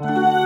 you